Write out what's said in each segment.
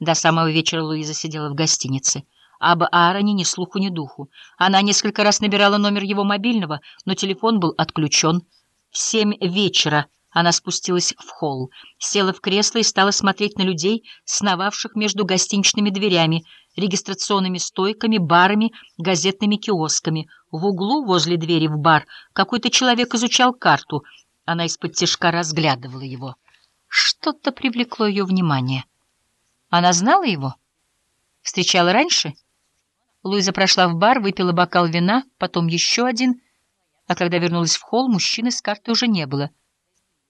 До самого вечера Луиза сидела в гостинице. Об Аароне ни слуху, ни духу. Она несколько раз набирала номер его мобильного, но телефон был отключен. В семь вечера она спустилась в холл, села в кресло и стала смотреть на людей, сновавших между гостиничными дверями, регистрационными стойками, барами, газетными киосками. В углу, возле двери в бар, какой-то человек изучал карту. Она из-под тяжка разглядывала его. Что-то привлекло ее внимание. Она знала его? Встречала раньше? Луиза прошла в бар, выпила бокал вина, потом еще один, а когда вернулась в холл, мужчины с карты уже не было.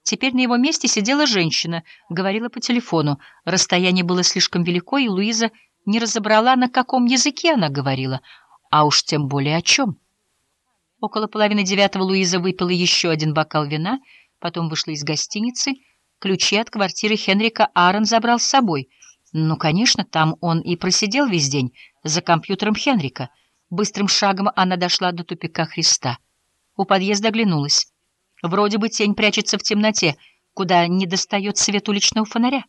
Теперь на его месте сидела женщина, говорила по телефону. Расстояние было слишком велико, и Луиза не разобрала, на каком языке она говорила, а уж тем более о чем. Около половины девятого Луиза выпила еще один бокал вина, потом вышла из гостиницы. Ключи от квартиры Хенрика Аарон забрал с собой — ну, конечно, там он и просидел весь день за компьютером Хенрика. Быстрым шагом она дошла до тупика Христа. У подъезда оглянулась. Вроде бы тень прячется в темноте, куда не достает свет уличного фонаря.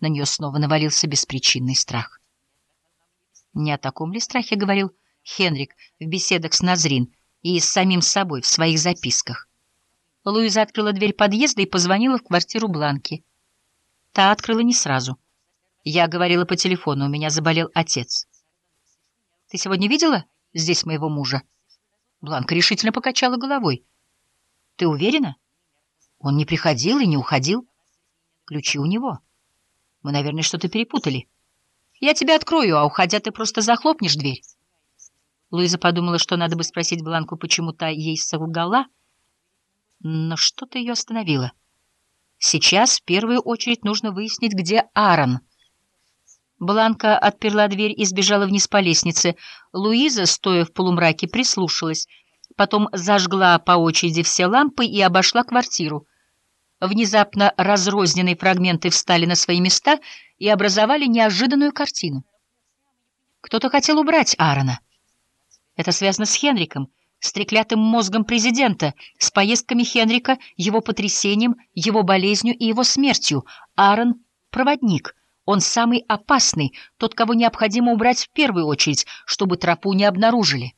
На нее снова навалился беспричинный страх. Не о таком ли страхе говорил Хенрик в беседах с Назрин и с самим собой в своих записках? Луиза открыла дверь подъезда и позвонила в квартиру Бланки. Та открыла не сразу — я говорила по телефону, у меня заболел отец. Ты сегодня видела здесь моего мужа? Бланка решительно покачала головой. Ты уверена? Он не приходил и не уходил. Ключи у него. Мы, наверное, что-то перепутали. Я тебя открою, а уходя ты просто захлопнешь дверь. Луиза подумала, что надо бы спросить Бланку, почему та ей солгала, но что-то ее остановило. Сейчас в первую очередь нужно выяснить, где Аарон — Бланка отперла дверь и сбежала вниз по лестнице. Луиза, стоя в полумраке, прислушалась. Потом зажгла по очереди все лампы и обошла квартиру. Внезапно разрозненные фрагменты встали на свои места и образовали неожиданную картину. Кто-то хотел убрать Аарона. Это связано с Хенриком, с треклятым мозгом президента, с поездками Хенрика, его потрясением, его болезнью и его смертью. Аарон — проводник — он самый опасный, тот, кого необходимо убрать в первую очередь, чтобы тропу не обнаружили.